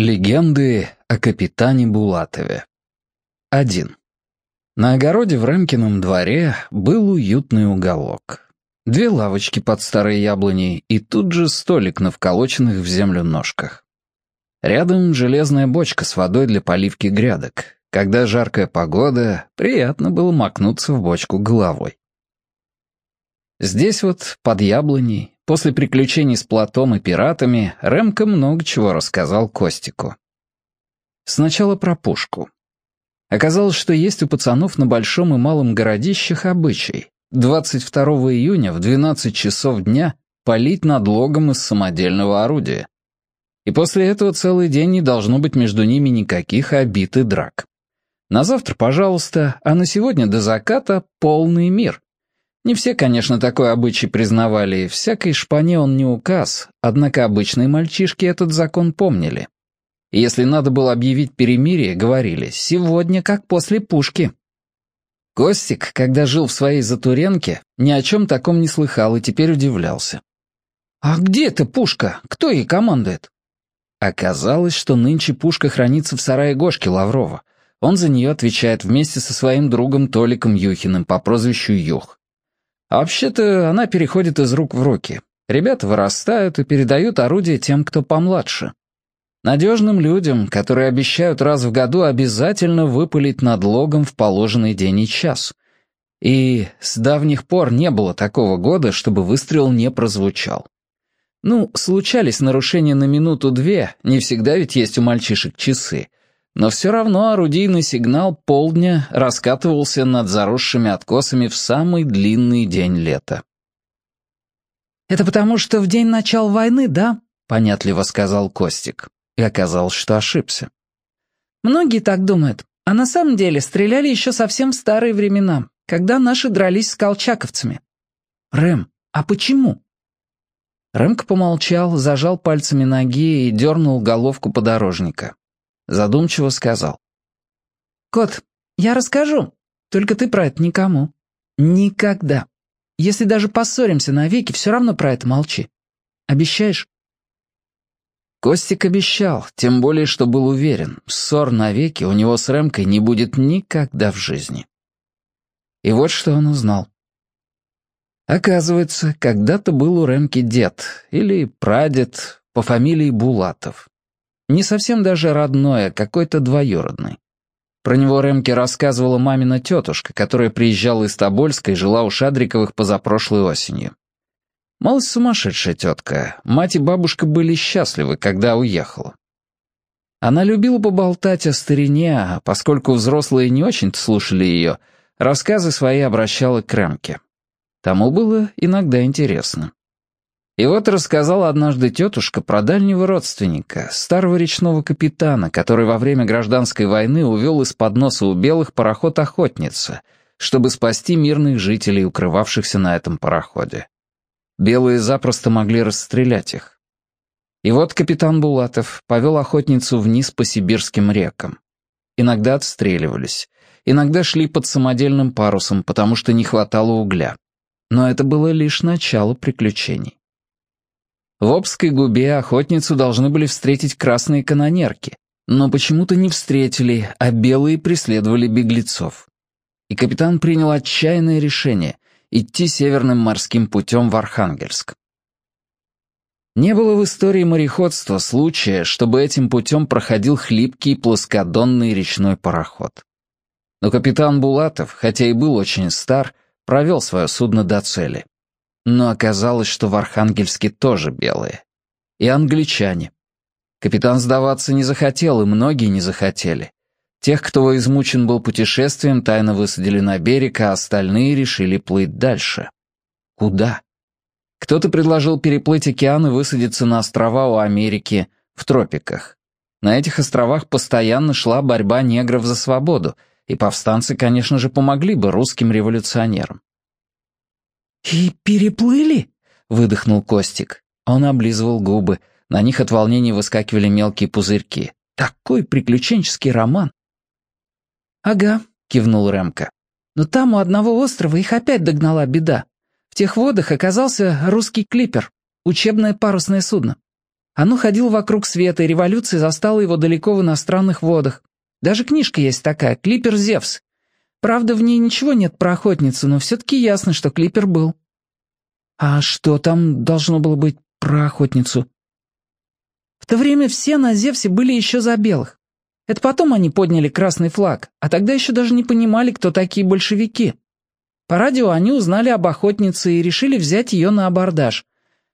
Легенды о капитане Булатове 1. На огороде в Рамкином дворе был уютный уголок. Две лавочки под старой яблоней и тут же столик на вколоченных в землю ножках. Рядом железная бочка с водой для поливки грядок. Когда жаркая погода, приятно было макнуться в бочку головой. Здесь вот, под яблоней, После приключений с Платом и пиратами Ремка много чего рассказал Костику. Сначала про пушку. Оказалось, что есть у пацанов на большом и малом городищах обычай 22 июня в 12 часов дня палить над логом из самодельного орудия. И после этого целый день не должно быть между ними никаких обид и драк. На завтра, пожалуйста, а на сегодня до заката полный мир. Не все, конечно, такой обычай признавали, всякой шпане он не указ, однако обычные мальчишки этот закон помнили. Если надо было объявить перемирие, говорили «сегодня как после пушки». Костик, когда жил в своей Затуренке, ни о чем таком не слыхал и теперь удивлялся. «А где эта пушка? Кто ей командует?» Оказалось, что нынче пушка хранится в сарае Гошки Лаврова. Он за нее отвечает вместе со своим другом Толиком Юхиным по прозвищу Юх. А вообще-то она переходит из рук в руки. Ребята вырастают и передают орудие тем, кто помладше. Надежным людям, которые обещают раз в году обязательно выпалить над логом в положенный день и час. И с давних пор не было такого года, чтобы выстрел не прозвучал. Ну, случались нарушения на минуту-две, не всегда ведь есть у мальчишек часы. Но все равно орудийный сигнал полдня раскатывался над заросшими откосами в самый длинный день лета. «Это потому, что в день начала войны, да?» — понятливо сказал Костик. И оказалось, что ошибся. «Многие так думают, а на самом деле стреляли еще совсем в старые времена, когда наши дрались с колчаковцами. Рэм, а почему?» Рэмка помолчал, зажал пальцами ноги и дернул головку подорожника. Задумчиво сказал. «Кот, я расскажу, только ты про это никому. Никогда. Если даже поссоримся навеки, все равно про это молчи. Обещаешь?» Костик обещал, тем более, что был уверен, ссор навеки у него с Рэмкой не будет никогда в жизни. И вот что он узнал. Оказывается, когда-то был у Рэмки дед, или прадед, по фамилии Булатов. Не совсем даже родной, а какой-то двоюродный. Про него Ремке рассказывала мамина тетушка, которая приезжала из Тобольска и жила у Шадриковых позапрошлой осенью. Малость сумасшедшая тетка. Мать и бабушка были счастливы, когда уехала. Она любила поболтать о старине, а поскольку взрослые не очень-то слушали ее, рассказы свои обращала к Ремке. Тому было иногда интересно. И вот рассказала однажды тетушка про дальнего родственника, старого речного капитана, который во время гражданской войны увел из-под носа у белых пароход «Охотница», чтобы спасти мирных жителей, укрывавшихся на этом пароходе. Белые запросто могли расстрелять их. И вот капитан Булатов повел охотницу вниз по сибирским рекам. Иногда отстреливались, иногда шли под самодельным парусом, потому что не хватало угля. Но это было лишь начало приключений. В Обской губе охотницу должны были встретить красные канонерки, но почему-то не встретили, а белые преследовали беглецов. И капитан принял отчаянное решение — идти северным морским путем в Архангельск. Не было в истории мореходства случая, чтобы этим путем проходил хлипкий плоскодонный речной пароход. Но капитан Булатов, хотя и был очень стар, провел свое судно до цели. Но оказалось, что в Архангельске тоже белые. И англичане. Капитан сдаваться не захотел, и многие не захотели. Тех, кто измучен был путешествием, тайно высадили на берег, а остальные решили плыть дальше. Куда? Кто-то предложил переплыть океан и высадиться на острова у Америки, в тропиках. На этих островах постоянно шла борьба негров за свободу, и повстанцы, конечно же, помогли бы русским революционерам. «И переплыли?» — выдохнул Костик. Он облизывал губы, на них от волнения выскакивали мелкие пузырьки. «Такой приключенческий роман!» «Ага», — кивнул Ремка. «Но там у одного острова их опять догнала беда. В тех водах оказался русский клипер, учебное парусное судно. Оно ходило вокруг света, и революция застала его далеко в иностранных водах. Даже книжка есть такая, «Клипер Зевс». Правда, в ней ничего нет про охотницу, но все-таки ясно, что Клипер был. А что там должно было быть про охотницу? В то время все на Зевсе были еще за белых. Это потом они подняли красный флаг, а тогда еще даже не понимали, кто такие большевики. По радио они узнали об охотнице и решили взять ее на абордаж.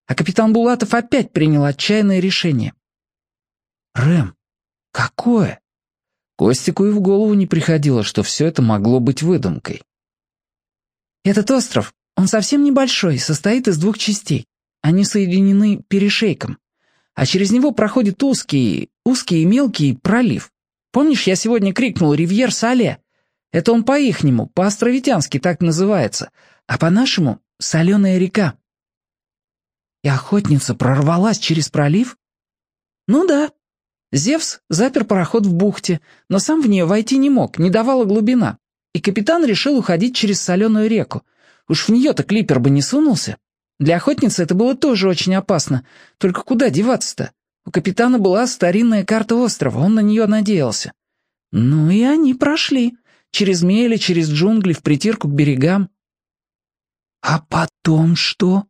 А капитан Булатов опять принял отчаянное решение. «Рэм, какое?» Костику и в голову не приходило, что все это могло быть выдумкой. «Этот остров, он совсем небольшой, состоит из двух частей. Они соединены перешейком. А через него проходит узкий, узкий и мелкий пролив. Помнишь, я сегодня крикнул «Ривьер Сале»? Это он по-ихнему, по-островитянски так называется, а по-нашему — соленая река. И охотница прорвалась через пролив? Ну да. Зевс запер пароход в бухте, но сам в нее войти не мог, не давала глубина. И капитан решил уходить через соленую реку. Уж в нее-то клипер бы не сунулся. Для охотницы это было тоже очень опасно. Только куда деваться-то? У капитана была старинная карта острова, он на нее надеялся. Ну и они прошли. Через мели, через джунгли, в притирку к берегам. А потом что?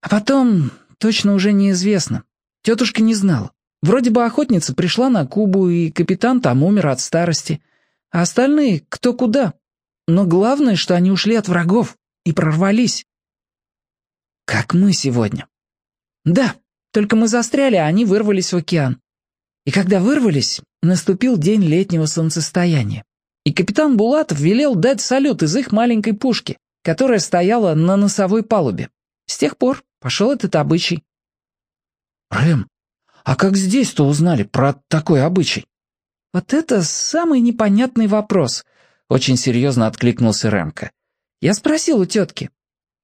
А потом точно уже неизвестно. Тетушка не знала. Вроде бы охотница пришла на Кубу, и капитан там умер от старости. А остальные кто куда. Но главное, что они ушли от врагов и прорвались. Как мы сегодня. Да, только мы застряли, а они вырвались в океан. И когда вырвались, наступил день летнего солнцестояния и капитан Булатов велел дать салют из их маленькой пушки, которая стояла на носовой палубе. С тех пор пошел этот обычай. «Рэм, а как здесь-то узнали про такой обычай?» «Вот это самый непонятный вопрос», — очень серьезно откликнулся Рэмка. «Я спросил у тетки,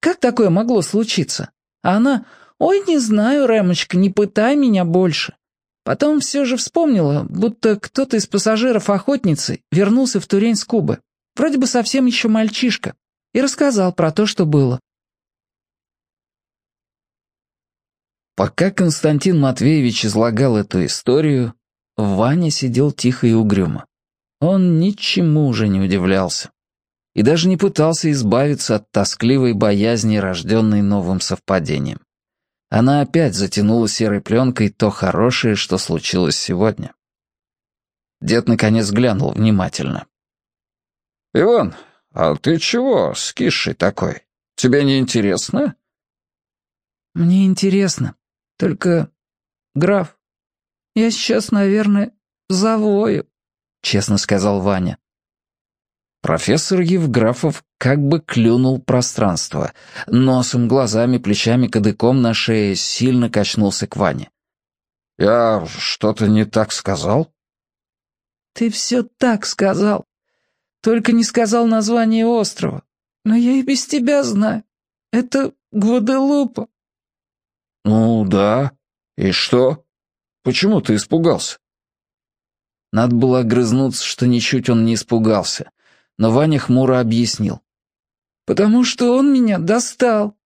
как такое могло случиться?» А она, «Ой, не знаю, Рэмочка, не пытай меня больше. Потом все же вспомнила, будто кто-то из пассажиров охотницы вернулся в Турень с Кубы, вроде бы совсем еще мальчишка, и рассказал про то, что было. Пока Константин Матвеевич излагал эту историю, Ваня сидел тихо и угрюмо. Он ничему уже не удивлялся и даже не пытался избавиться от тоскливой боязни, рожденной новым совпадением. Она опять затянула серой пленкой то хорошее, что случилось сегодня. Дед наконец глянул внимательно. «Иван, а ты чего скисший такой? Тебе не интересно?» «Мне интересно. Только, граф, я сейчас, наверное, завою», — честно сказал Ваня. Профессор Евграфов как бы клюнул пространство. Носом, глазами, плечами, кадыком на шее сильно качнулся к Ване. «Я что-то не так сказал?» «Ты все так сказал. Только не сказал название острова. Но я и без тебя знаю. Это Гваделупа». «Ну да. И что? Почему ты испугался?» Надо было огрызнуться, что ничуть он не испугался но Ваня хмуро объяснил. «Потому что он меня достал».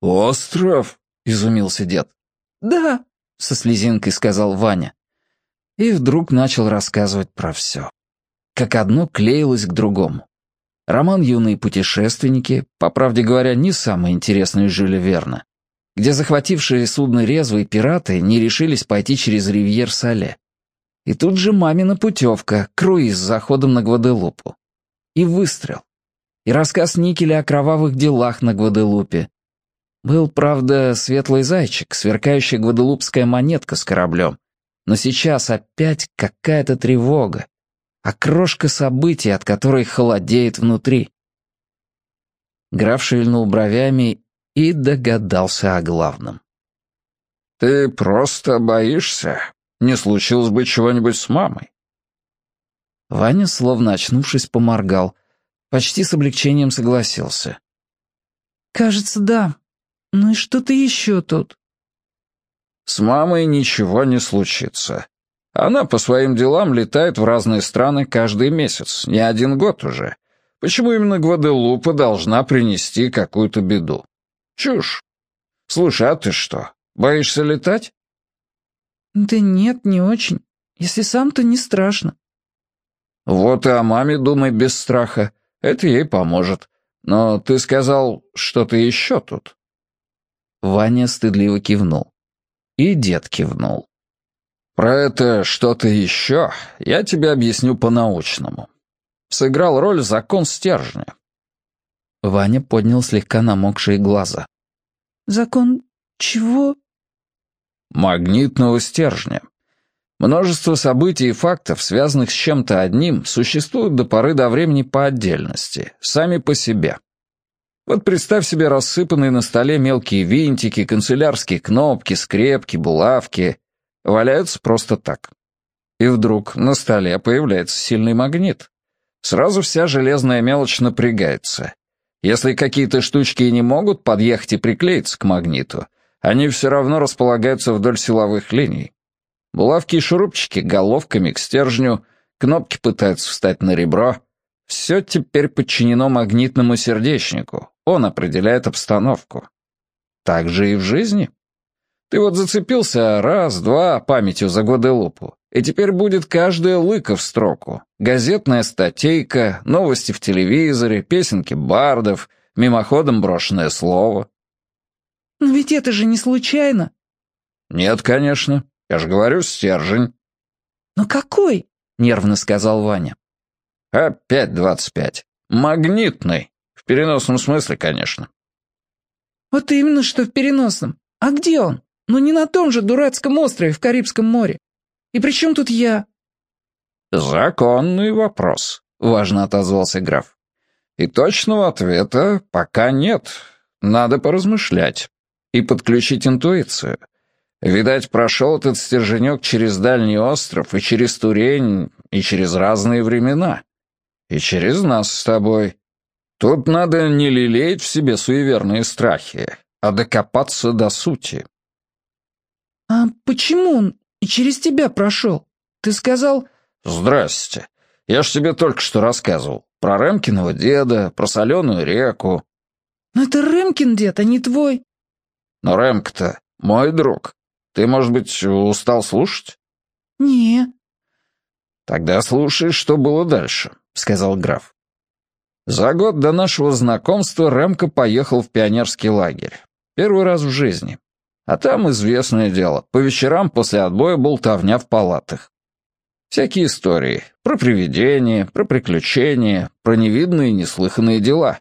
«Остров?» — изумился дед. «Да», — со слезинкой сказал Ваня. И вдруг начал рассказывать про все. Как одно клеилось к другому. Роман «Юные путешественники», по правде говоря, не самый интересный Жюля Верна, где захватившие судно резвые пираты не решились пойти через Ривьер-Сале. И тут же мамина путевка, круиз с заходом на Гваделупу и выстрел. И рассказ Никеля о кровавых делах на Гваделупе. Был, правда, светлый зайчик, сверкающая гваделупская монетка с кораблем. Но сейчас опять какая-то тревога, окрошка событий, от которой холодеет внутри. Граф шевельнул бровями и догадался о главном. «Ты просто боишься? Не случилось бы чего-нибудь с мамой?» Ваня, словно очнувшись, поморгал. Почти с облегчением согласился. «Кажется, да. Ну и что-то еще тут?» «С мамой ничего не случится. Она по своим делам летает в разные страны каждый месяц, не один год уже. Почему именно Гваделупа должна принести какую-то беду? Чушь. Слушай, а ты что, Боишься летать?» «Да нет, не очень. Если сам, то не страшно». «Вот и о маме думай без страха. Это ей поможет. Но ты сказал, что ты еще тут». Ваня стыдливо кивнул. И дед кивнул. «Про это что-то еще я тебе объясню по-научному. Сыграл роль закон стержня». Ваня поднял слегка намокшие глаза. «Закон чего?» «Магнитного стержня. Множество событий и фактов, связанных с чем-то одним, существуют до поры до времени по отдельности, сами по себе. Вот представь себе рассыпанные на столе мелкие винтики, канцелярские кнопки, скрепки, булавки. Валяются просто так. И вдруг на столе появляется сильный магнит. Сразу вся железная мелочь напрягается. Если какие-то штучки и не могут подъехать и приклеиться к магниту, они все равно располагаются вдоль силовых линий. Булавки и шурупчики головками к стержню, кнопки пытаются встать на ребро. Все теперь подчинено магнитному сердечнику, он определяет обстановку. Так же и в жизни. Ты вот зацепился раз-два памятью за годы лупу, и теперь будет каждая лыка в строку. Газетная статейка, новости в телевизоре, песенки бардов, мимоходом брошенное слово. «Но ведь это же не случайно». «Нет, конечно. Я же говорю, стержень». «Но какой?» — нервно сказал Ваня. «Опять двадцать пять. Магнитный». В переносном смысле, конечно. Вот именно, что в переносном. А где он? Ну не на том же дурацком острове в Карибском море. И при чем тут я? Законный вопрос, важно отозвался граф. И точного ответа пока нет. Надо поразмышлять и подключить интуицию. Видать, прошел этот стерженек через дальний остров и через Турень, и через разные времена. И через нас с тобой. Тут надо не лелеять в себе суеверные страхи, а докопаться до сути. «А почему он и через тебя прошел? Ты сказал...» «Здрасте. Я ж тебе только что рассказывал. Про Ремкиного деда, про соленую реку». «Но это Ремкин дед, а не твой». «Но Ремка-то мой друг. Ты, может быть, устал слушать?» «Не». «Тогда слушай, что было дальше», — сказал граф. За год до нашего знакомства Ремко поехал в пионерский лагерь. Первый раз в жизни. А там известное дело, по вечерам после отбоя болтовня в палатах. Всякие истории. Про привидения, про приключения, про невидные и неслыханные дела.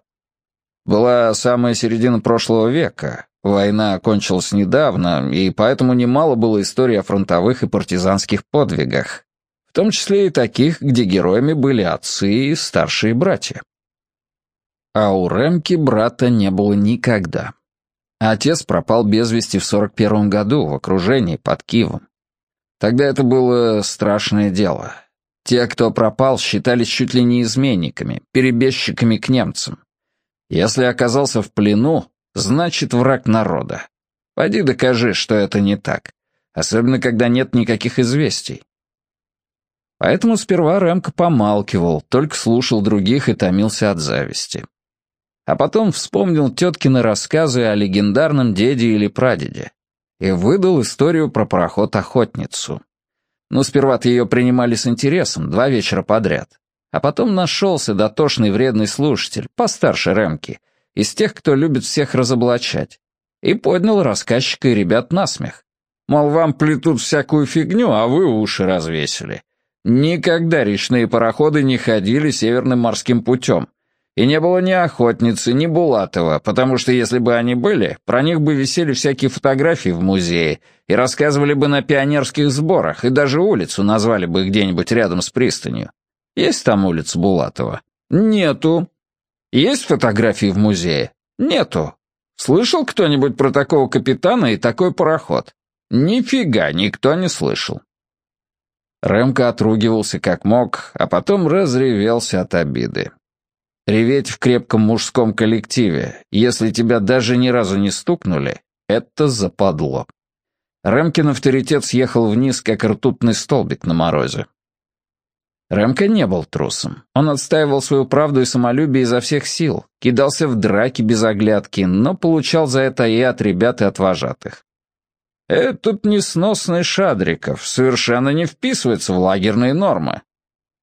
Была самая середина прошлого века. Война кончилась недавно, и поэтому немало было историй о фронтовых и партизанских подвигах. В том числе и таких, где героями были отцы и старшие братья. А у Ремки брата не было никогда. Отец пропал без вести в 41 году в окружении под Киевом. Тогда это было страшное дело. Те, кто пропал, считались чуть ли не изменниками, перебежчиками к немцам. Если оказался в плену, значит враг народа. Пойди докажи, что это не так. Особенно, когда нет никаких известий. Поэтому сперва Ремка помалкивал, только слушал других и томился от зависти а потом вспомнил теткины рассказы о легендарном деде или прадеде и выдал историю про пароход-охотницу. Ну, сперва-то ее принимали с интересом, два вечера подряд. А потом нашелся дотошный вредный слушатель, постарше Ремки, из тех, кто любит всех разоблачать, и поднял рассказчика и ребят на смех. Мол, вам плетут всякую фигню, а вы уши развесили. Никогда речные пароходы не ходили северным морским путем, и не было ни охотницы, ни Булатова, потому что если бы они были, про них бы висели всякие фотографии в музее и рассказывали бы на пионерских сборах, и даже улицу назвали бы где-нибудь рядом с пристанью. Есть там улица Булатова? Нету. Есть фотографии в музее? Нету. Слышал кто-нибудь про такого капитана и такой пароход? Нифига никто не слышал. Рэмко отругивался как мог, а потом разревелся от обиды. Реветь в крепком мужском коллективе, если тебя даже ни разу не стукнули, это западло. Рэмкин авторитет съехал вниз, как ртутный столбик на морозе. Рэмка не был трусом. Он отстаивал свою правду и самолюбие изо всех сил, кидался в драки без оглядки, но получал за это и от ребят, и от вожатых. Этот несносный Шадриков совершенно не вписывается в лагерные нормы.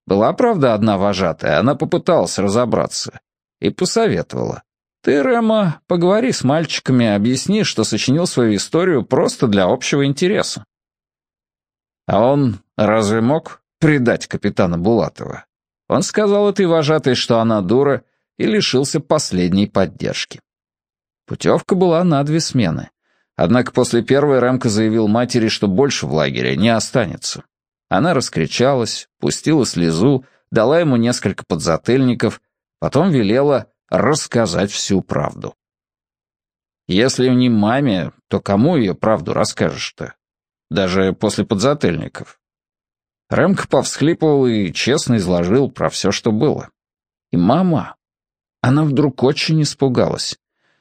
Была, правда, одна вожатая, она попыталась разобраться и посоветовала. Ты, Рема, поговори с мальчиками, объясни, что сочинил свою историю просто для общего интереса. А он разве мог предать капитана Булатова? Он сказал этой вожатой, что она дура, и лишился последней поддержки. Путевка была на две смены. Однако после первой Ремка заявил матери, что больше в лагере не останется. Она раскричалась, пустила слезу, дала ему несколько подзатыльников, потом велела рассказать всю правду. Если не маме, то кому ее правду расскажешь-то? Даже после подзатыльников. Ремка повсхлипывал и честно изложил про все, что было. И мама, она вдруг очень испугалась.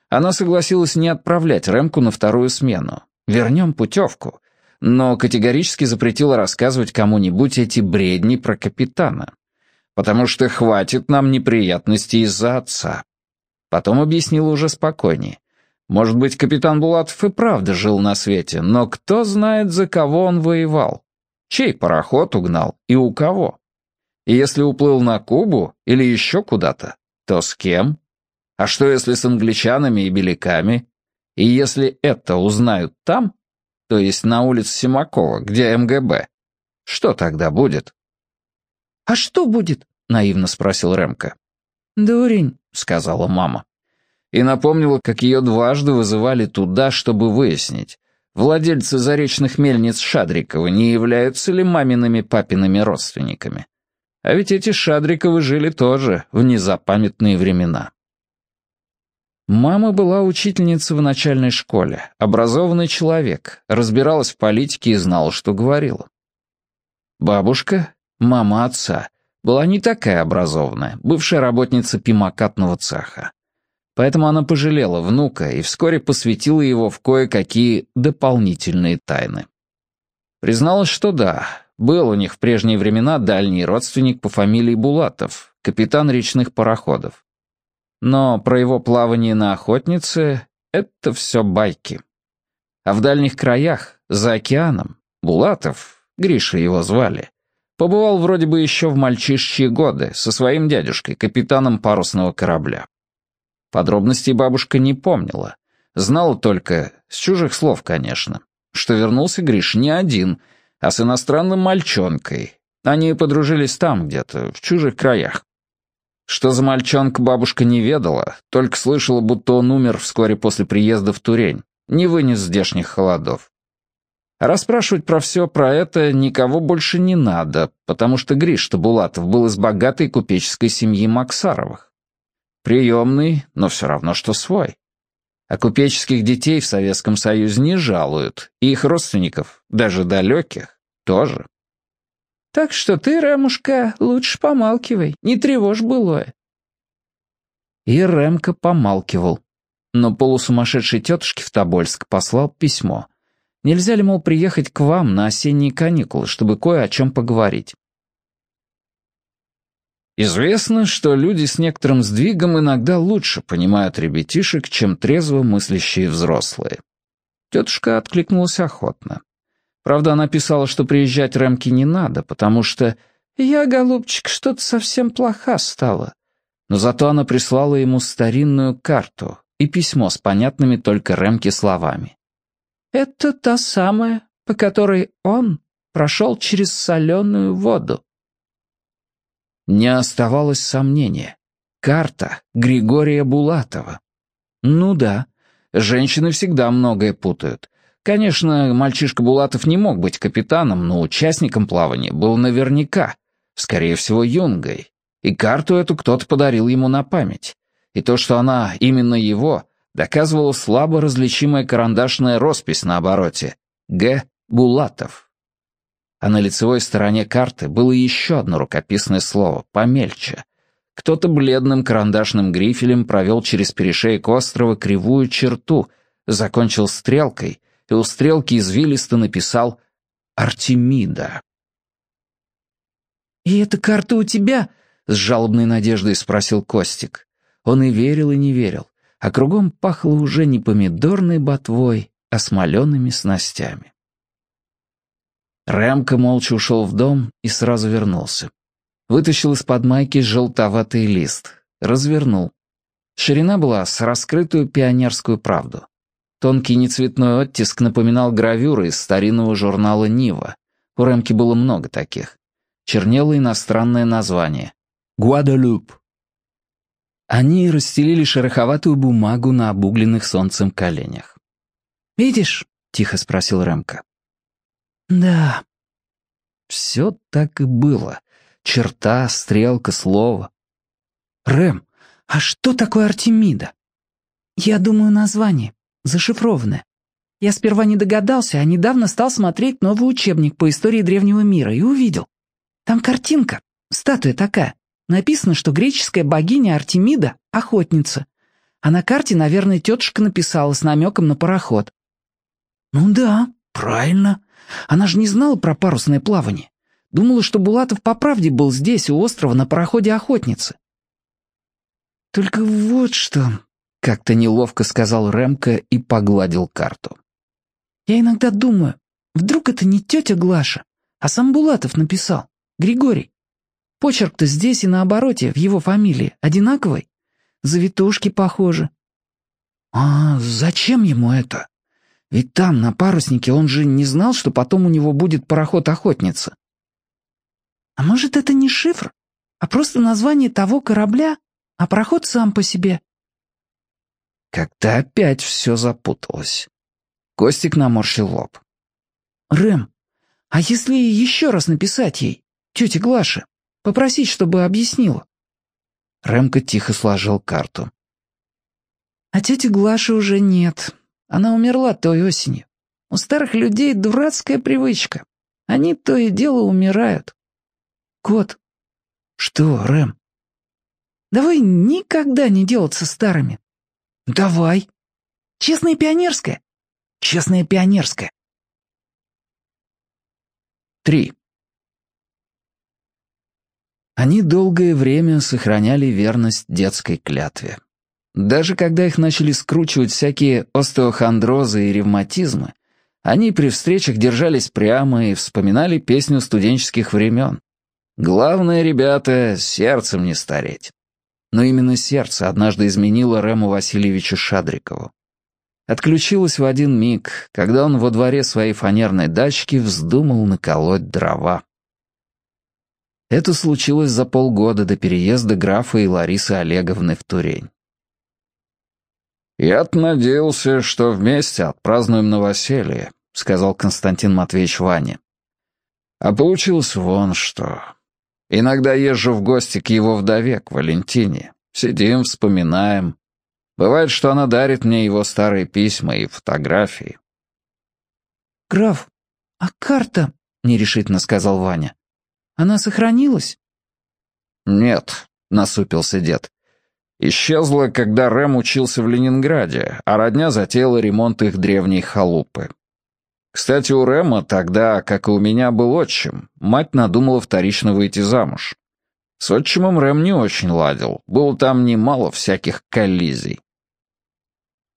Она согласилась не отправлять Рэмку на вторую смену. Вернем путевку. Но категорически запретила рассказывать кому-нибудь эти бредни про капитана. Потому что хватит нам неприятностей из-за отца. Потом объяснила уже спокойнее. Может быть, капитан Булатов и правда жил на свете, но кто знает, за кого он воевал? Чей пароход угнал и у кого? И если уплыл на Кубу или еще куда-то, то с кем? А что если с англичанами и беляками? И если это узнают там, то есть на улице Симакова, где МГБ, что тогда будет? «А что будет?» — наивно спросил Ремка. «Дурень», — сказала мама. И напомнила, как ее дважды вызывали туда, чтобы выяснить, владельцы заречных мельниц Шадрикова не являются ли мамиными папиными родственниками. А ведь эти Шадриковы жили тоже в незапамятные времена. Мама была учительницей в начальной школе, образованный человек, разбиралась в политике и знала, что говорила. Бабушка, мама отца, была не такая образованная, бывшая работница пимакатного цеха. Поэтому она пожалела внука и вскоре посвятила его в кое-какие дополнительные тайны. Призналась, что да, был у них в прежние времена дальний родственник по фамилии Булатов, капитан речных пароходов. Но про его плавание на охотнице — это все байки. А в дальних краях, за океаном, Булатов, Гриша его звали, побывал вроде бы еще в мальчишчьи годы со своим дядюшкой, капитаном парусного корабля. Подробностей бабушка не помнила. Знала только, с чужих слов, конечно, что вернулся Гриш не один, а с иностранным мальчонкой. Они подружились там где-то, в чужих краях. Что за мальчонка бабушка не ведала, только слышала, будто он умер вскоре после приезда в Турень, не вынес здешних холодов. А расспрашивать про все про это никого больше не надо, потому что Гриш Булатов был из богатой купеческой семьи Максаровых. Приемный, но все равно, что свой. А купеческих детей в Советском Союзе не жалуют, и их родственников, даже далеких, тоже. Так что ты, Ремушка, лучше помалкивай, не тревожь былое». И Ремка помалкивал. Но полусумасшедшей тетушке в Тобольск послал письмо. Нельзя ли, мол, приехать к вам на осенние каникулы, чтобы кое о чем поговорить? Известно, что люди с некоторым сдвигом иногда лучше понимают ребятишек, чем трезво мыслящие взрослые. Тетушка откликнулась охотно. Правда, она писала, что приезжать Рэмке не надо, потому что «я, голубчик, что-то совсем плоха стала». Но зато она прислала ему старинную карту и письмо с понятными только Рэмке словами. «Это та самая, по которой он прошел через соленую воду». Не оставалось сомнения. Карта Григория Булатова. Ну да, женщины всегда многое путают. Конечно, мальчишка Булатов не мог быть капитаном, но участником плавания был наверняка, скорее всего, юнгой. И карту эту кто-то подарил ему на память. И то, что она именно его, доказывала слабо различимая карандашная роспись на обороте. Г. Булатов. А на лицевой стороне карты было еще одно рукописное слово, помельче. Кто-то бледным карандашным грифелем провел через перешеек острова кривую черту, закончил стрелкой и у стрелки извилисто написал «Артемида». «И эта карта у тебя?» — с жалобной надеждой спросил Костик. Он и верил, и не верил, а кругом пахло уже не помидорной ботвой, осмоленными снастями. Рэмка молча ушел в дом и сразу вернулся. Вытащил из-под майки желтоватый лист, развернул. Ширина была с раскрытую пионерскую правду. Тонкий нецветной оттиск напоминал гравюры из старинного журнала «Нива». У Рэмки было много таких. Чернело иностранное название. «Гуадалюп». Они расстелили шероховатую бумагу на обугленных солнцем коленях. «Видишь?» — тихо спросил Рэмка. «Да». Все так и было. Черта, стрелка, слово. «Рэм, а что такое Артемида?» «Я думаю, название. Зашифрованное. Я сперва не догадался, а недавно стал смотреть новый учебник по истории древнего мира и увидел. Там картинка, статуя такая. Написано, что греческая богиня Артемида — охотница. А на карте, наверное, тетушка написала с намеком на пароход. Ну да, правильно. Она же не знала про парусное плавание. Думала, что Булатов по правде был здесь, у острова, на пароходе охотницы. Только вот что, как-то неловко сказал Ремка и погладил карту. Я иногда думаю, вдруг это не тетя Глаша, а сам Булатов написал, Григорий. Почерк-то здесь и на обороте, в его фамилии, одинаковый. Завитушки похожи. А зачем ему это? Ведь там, на паруснике, он же не знал, что потом у него будет пароход-охотница. А может, это не шифр, а просто название того корабля, а пароход сам по себе? Когда опять все запуталось. Костик наморщил лоб. «Рэм, а если еще раз написать ей, тете Глаше, попросить, чтобы объяснила?» Рэмка тихо сложил карту. «А тети Глаши уже нет. Она умерла той осенью. У старых людей дурацкая привычка. Они то и дело умирают. Кот. Что, Рэм? Давай никогда не делаться старыми. Давай. Честная пионерская. Честная пионерская. Три. Они долгое время сохраняли верность детской клятве. Даже когда их начали скручивать всякие остеохондрозы и ревматизмы, они при встречах держались прямо и вспоминали песню студенческих времен. Главное, ребята, сердцем не стареть. Но именно сердце однажды изменило Рему Васильевичу Шадрикову. Отключилось в один миг, когда он во дворе своей фанерной дачки вздумал наколоть дрова. Это случилось за полгода до переезда графа и Ларисы Олеговны в Турень. «Я-то надеялся, что вместе отпразднуем новоселье», — сказал Константин Матвеевич Ване. «А получилось вон что. Иногда езжу в гости к его вдове, к Валентине. Сидим, вспоминаем. Бывает, что она дарит мне его старые письма и фотографии». «Граф, а карта?» — нерешительно сказал Ваня. «Она сохранилась?» «Нет», — насупился дед. Исчезла, когда Рэм учился в Ленинграде, а родня затеяла ремонт их древней халупы. Кстати, у Рэма тогда, как и у меня, был отчим. Мать надумала вторично выйти замуж. С отчимом Рэм не очень ладил, было там немало всяких коллизий.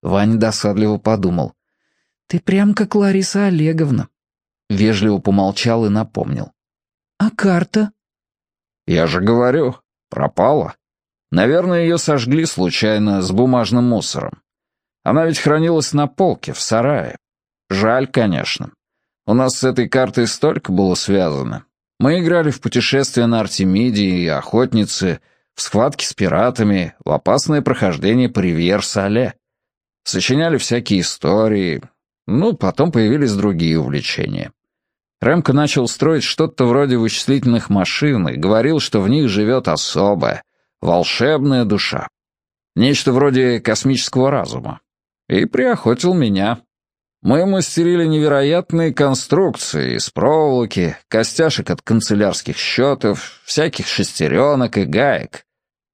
Ваня досадливо подумал. «Ты прям как Лариса Олеговна». Вежливо помолчал и напомнил. «А карта?» «Я же говорю, пропала». Наверное, ее сожгли случайно с бумажным мусором. Она ведь хранилась на полке, в сарае. Жаль, конечно. У нас с этой картой столько было связано. Мы играли в путешествия на Артемиде и Охотнице, в схватки с пиратами, в опасное прохождение по Ривьер-Сале. Сочиняли всякие истории. Ну, потом появились другие увлечения. Рэмко начал строить что-то вроде вычислительных машин и говорил, что в них живет особое, волшебная душа. Нечто вроде космического разума. И приохотил меня. Мы мастерили невероятные конструкции из проволоки, костяшек от канцелярских счетов, всяких шестеренок и гаек.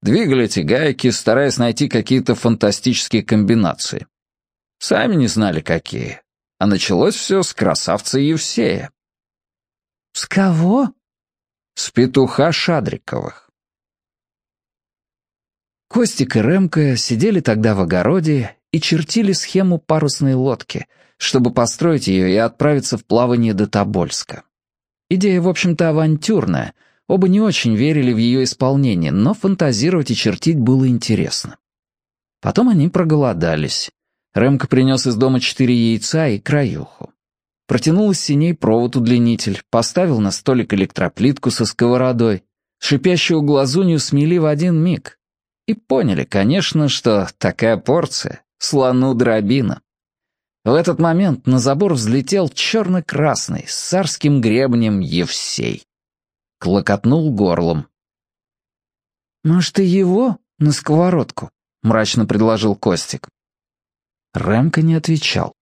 Двигали эти гайки, стараясь найти какие-то фантастические комбинации. Сами не знали, какие. А началось все с красавца Евсея. «С кого?» «С петуха Шадриковых». Костик и Ремка сидели тогда в огороде и чертили схему парусной лодки, чтобы построить ее и отправиться в плавание до Тобольска. Идея, в общем-то, авантюрная, оба не очень верили в ее исполнение, но фантазировать и чертить было интересно. Потом они проголодались. Рэмко принес из дома четыре яйца и краюху. Протянул из синей провод-удлинитель, поставил на столик электроплитку со сковородой. Шипящую глазунью смели в один миг. И поняли, конечно, что такая порция — слону дробина. В этот момент на забор взлетел черно-красный с царским гребнем Евсей. Клокотнул горлом. «Может, и его на сковородку?» — мрачно предложил Костик. Рэмка не отвечал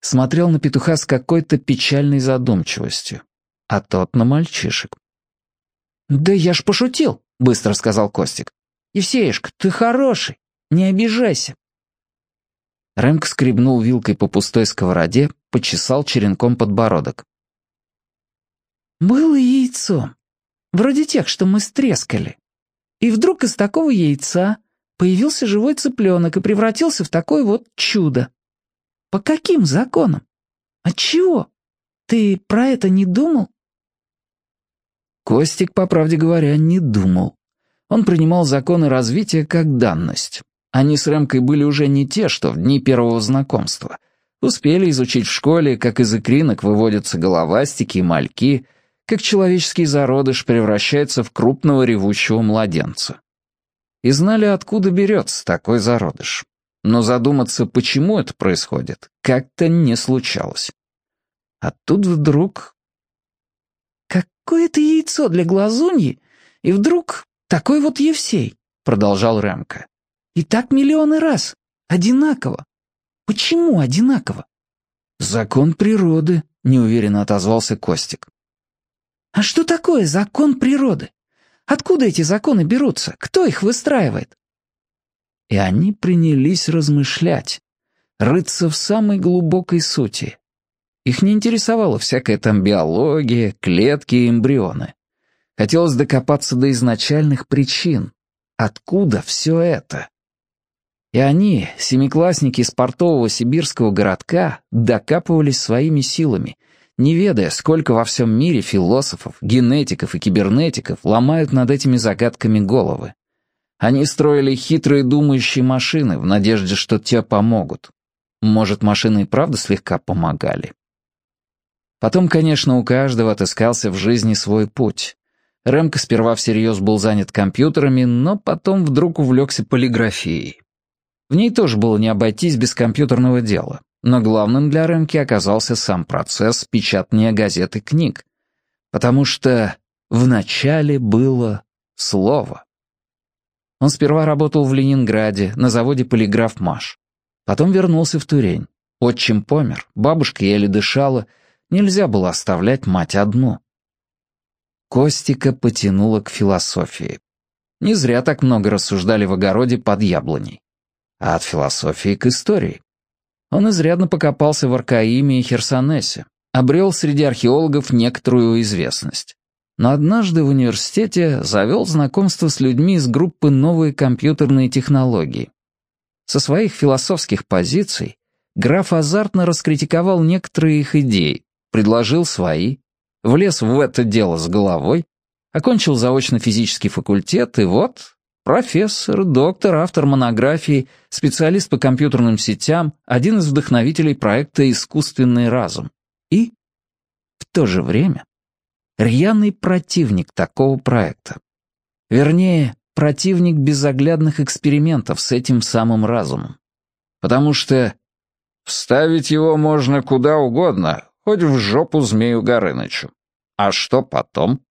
смотрел на петуха с какой-то печальной задумчивостью, а тот на мальчишек. «Да я ж пошутил», — быстро сказал Костик. «Евсеюшка, ты хороший, не обижайся». Рэмк скребнул вилкой по пустой сковороде, почесал черенком подбородок. «Было яйцо, вроде тех, что мы стрескали. И вдруг из такого яйца появился живой цыпленок и превратился в такое вот чудо. По каким законам? Отчего? Ты про это не думал? Костик, по правде говоря, не думал. Он принимал законы развития как данность. Они с Рэмкой были уже не те, что в дни первого знакомства. Успели изучить в школе, как из икринок выводятся головастики и мальки, как человеческий зародыш превращается в крупного ревущего младенца. И знали, откуда берется такой зародыш но задуматься, почему это происходит, как-то не случалось. А тут вдруг... «Какое это яйцо для глазуньи, и вдруг такой вот Евсей», — продолжал Ремка. «И так миллионы раз, одинаково. Почему одинаково?» «Закон природы», — неуверенно отозвался Костик. «А что такое закон природы? Откуда эти законы берутся? Кто их выстраивает?» И они принялись размышлять, рыться в самой глубокой сути. Их не интересовала всякая там биология, клетки и эмбрионы. Хотелось докопаться до изначальных причин. Откуда все это? И они, семиклассники из портового сибирского городка, докапывались своими силами, не ведая, сколько во всем мире философов, генетиков и кибернетиков ломают над этими загадками головы. Они строили хитрые думающие машины в надежде, что те помогут. Может, машины и правда слегка помогали. Потом, конечно, у каждого отыскался в жизни свой путь. Рэмко сперва всерьез был занят компьютерами, но потом вдруг увлекся полиграфией. В ней тоже было не обойтись без компьютерного дела, но главным для Рэмки оказался сам процесс печатания газет и книг, потому что вначале было слово. Он сперва работал в Ленинграде, на заводе «Полиграф Маш». Потом вернулся в Турень. Отчим помер, бабушка еле дышала, нельзя было оставлять мать одну. Костика потянула к философии. Не зря так много рассуждали в огороде под яблоней. А от философии к истории. Он изрядно покопался в Аркаиме и Херсонесе, обрел среди археологов некоторую известность но однажды в университете завел знакомство с людьми из группы «Новые компьютерные технологии». Со своих философских позиций граф азартно раскритиковал некоторые их идеи, предложил свои, влез в это дело с головой, окончил заочно-физический факультет, и вот профессор, доктор, автор монографии, специалист по компьютерным сетям, один из вдохновителей проекта «Искусственный разум». И в то же время рьяный противник такого проекта. Вернее, противник безоглядных экспериментов с этим самым разумом. Потому что вставить его можно куда угодно, хоть в жопу змею Горынычу. А что потом?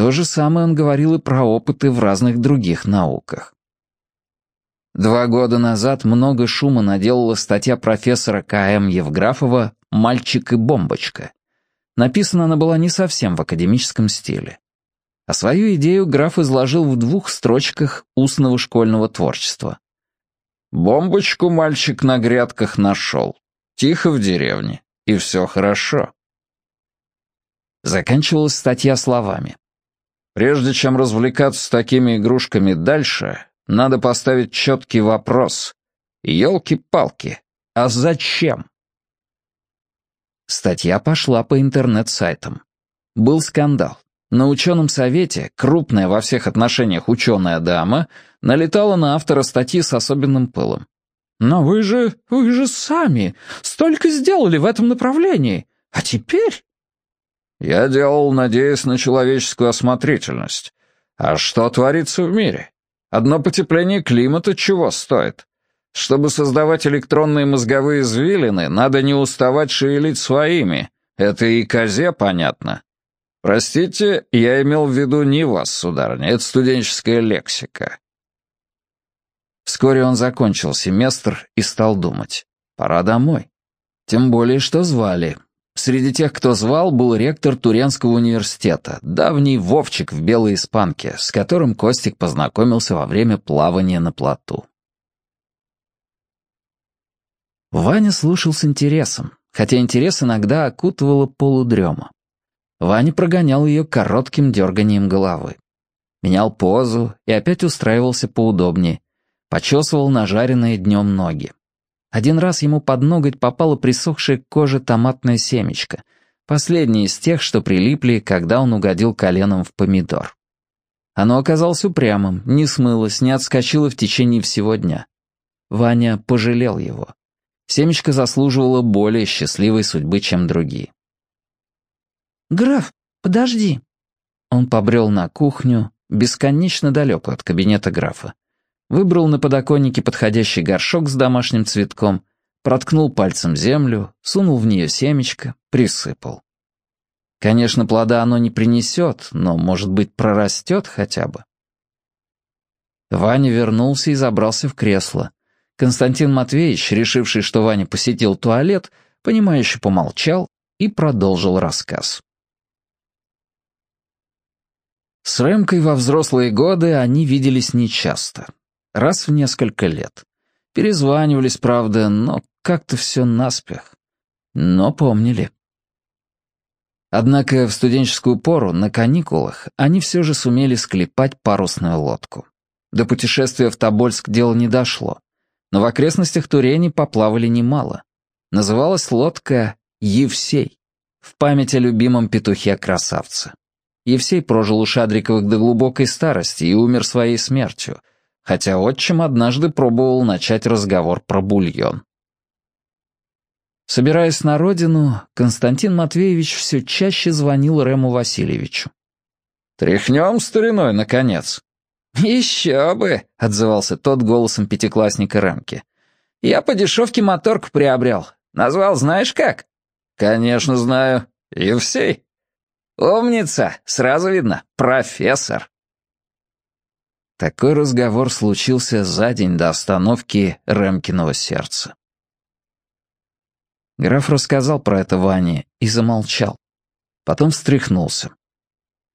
То же самое он говорил и про опыты в разных других науках. Два года назад много шума наделала статья профессора К.М. Евграфова «Мальчик и бомбочка», Написана она была не совсем в академическом стиле. А свою идею граф изложил в двух строчках устного школьного творчества. «Бомбочку мальчик на грядках нашел. Тихо в деревне. И все хорошо». Заканчивалась статья словами. «Прежде чем развлекаться с такими игрушками дальше, надо поставить четкий вопрос. Ёлки-палки, а зачем? Статья пошла по интернет-сайтам. Был скандал. На ученом совете крупная во всех отношениях ученая дама налетала на автора статьи с особенным пылом. «Но вы же, вы же сами столько сделали в этом направлении, а теперь...» «Я делал, надеясь на человеческую осмотрительность. А что творится в мире? Одно потепление климата чего стоит? Чтобы создавать электронные мозговые извилины, надо не уставать шевелить своими. Это и козе понятно. Простите, я имел в виду не вас, сударыня, это студенческая лексика. Вскоре он закончил семестр и стал думать. Пора домой. Тем более, что звали. Среди тех, кто звал, был ректор Туренского университета, давний Вовчик в белой испанке, с которым Костик познакомился во время плавания на плоту. Ваня слушал с интересом, хотя интерес иногда окутывала полудрема. Ваня прогонял ее коротким дерганием головы. Менял позу и опять устраивался поудобнее. Почесывал нажаренные днем ноги. Один раз ему под ноготь попала присохшая к коже томатное семечко, последнее из тех, что прилипли, когда он угодил коленом в помидор. Оно оказалось упрямым, не смылось, не отскочило в течение всего дня. Ваня пожалел его. Семечко заслуживало более счастливой судьбы, чем другие. «Граф, подожди!» Он побрел на кухню, бесконечно далеко от кабинета графа. Выбрал на подоконнике подходящий горшок с домашним цветком, проткнул пальцем землю, сунул в нее семечко, присыпал. Конечно, плода оно не принесет, но, может быть, прорастет хотя бы. Ваня вернулся и забрался в кресло. Константин Матвеевич, решивший, что Ваня посетил туалет, понимающе помолчал и продолжил рассказ. С Рэмкой во взрослые годы они виделись нечасто. Раз в несколько лет. Перезванивались, правда, но как-то все наспех. Но помнили. Однако в студенческую пору, на каникулах, они все же сумели склепать парусную лодку. До путешествия в Тобольск дело не дошло но в окрестностях Турени поплавали немало. Называлась лодка «Евсей» в память о любимом петухе-красавце. Евсей прожил у Шадриковых до глубокой старости и умер своей смертью, хотя отчим однажды пробовал начать разговор про бульон. Собираясь на родину, Константин Матвеевич все чаще звонил Рему Васильевичу. «Тряхнем стариной, наконец!» «Еще бы!» — отзывался тот голосом пятиклассника Рамки. «Я по дешевке моторку приобрел. Назвал знаешь как?» «Конечно знаю. Евсей». «Умница! Сразу видно. Профессор». Такой разговор случился за день до остановки Рэмкиного сердца. Граф рассказал про это Ване и замолчал. Потом встряхнулся.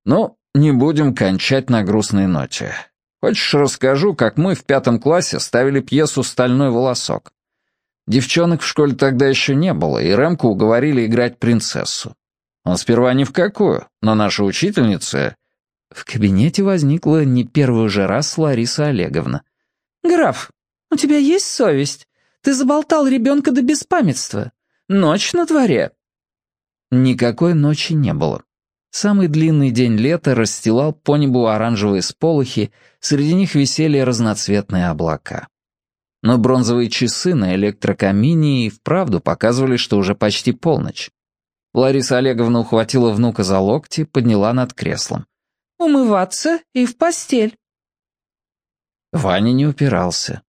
«Ну, не будем кончать на грустной ноте. Хочешь, расскажу, как мы в пятом классе ставили пьесу «Стальной волосок». Девчонок в школе тогда еще не было, и Рэмку уговорили играть принцессу. Он сперва ни в какую, но наша учительница... В кабинете возникла не первый уже раз Лариса Олеговна. «Граф, у тебя есть совесть? Ты заболтал ребенка до беспамятства. Ночь на дворе». Никакой ночи не было. Самый длинный день лета расстилал по небу оранжевые сполохи, среди них висели разноцветные облака. Но бронзовые часы на электрокамине и вправду показывали, что уже почти полночь. Лариса Олеговна ухватила внука за локти, подняла над креслом. «Умываться и в постель». Ваня не упирался.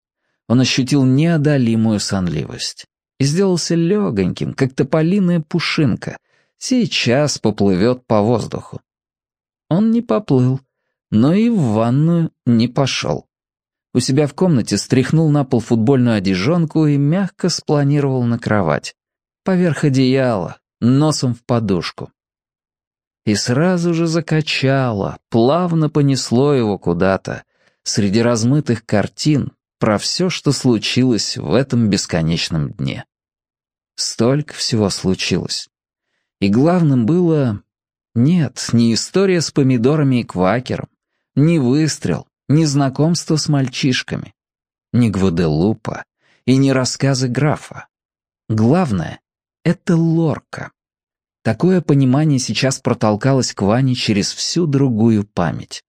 Он ощутил неодолимую сонливость и сделался легоньким, как тополиная пушинка, Сейчас поплывет по воздуху. Он не поплыл, но и в ванную не пошел. У себя в комнате стряхнул на пол футбольную одежонку и мягко спланировал на кровать. Поверх одеяла, носом в подушку. И сразу же закачало, плавно понесло его куда-то, среди размытых картин, про все, что случилось в этом бесконечном дне. Столько всего случилось. И главным было... Нет, не история с помидорами и квакером, не выстрел, не знакомство с мальчишками, не Гваделупа и не рассказы графа. Главное — это лорка. Такое понимание сейчас протолкалось к Ване через всю другую память.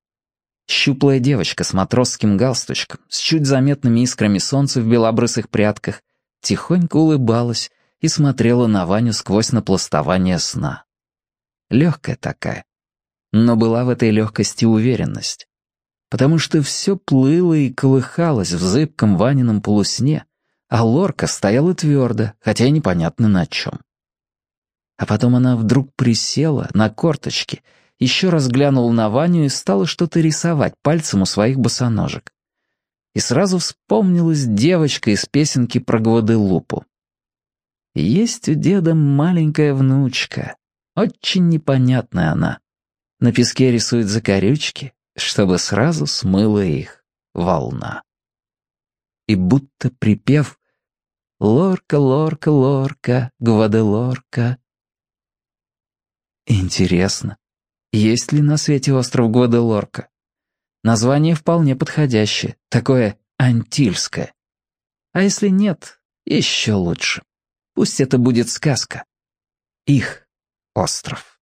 Щуплая девочка с матросским галстучком, с чуть заметными искрами солнца в белобрысых прядках, тихонько улыбалась и смотрела на Ваню сквозь напластование сна. Легкая такая. Но была в этой легкости уверенность. Потому что все плыло и колыхалось в зыбком Ванином полусне, а лорка стояла твердо, хотя и непонятно на чем. А потом она вдруг присела на корточки — еще раз глянула на Ваню и стала что-то рисовать пальцем у своих босоножек. И сразу вспомнилась девочка из песенки про Гваделупу. Есть у деда маленькая внучка, очень непонятная она. На песке рисует закорючки, чтобы сразу смыла их волна. И будто припев «Лорка, лорка, лорка, гваделорка». Интересно, есть ли на свете остров Гваделорка? Название вполне подходящее, такое антильское. А если нет, еще лучше. Пусть это будет сказка. Их остров.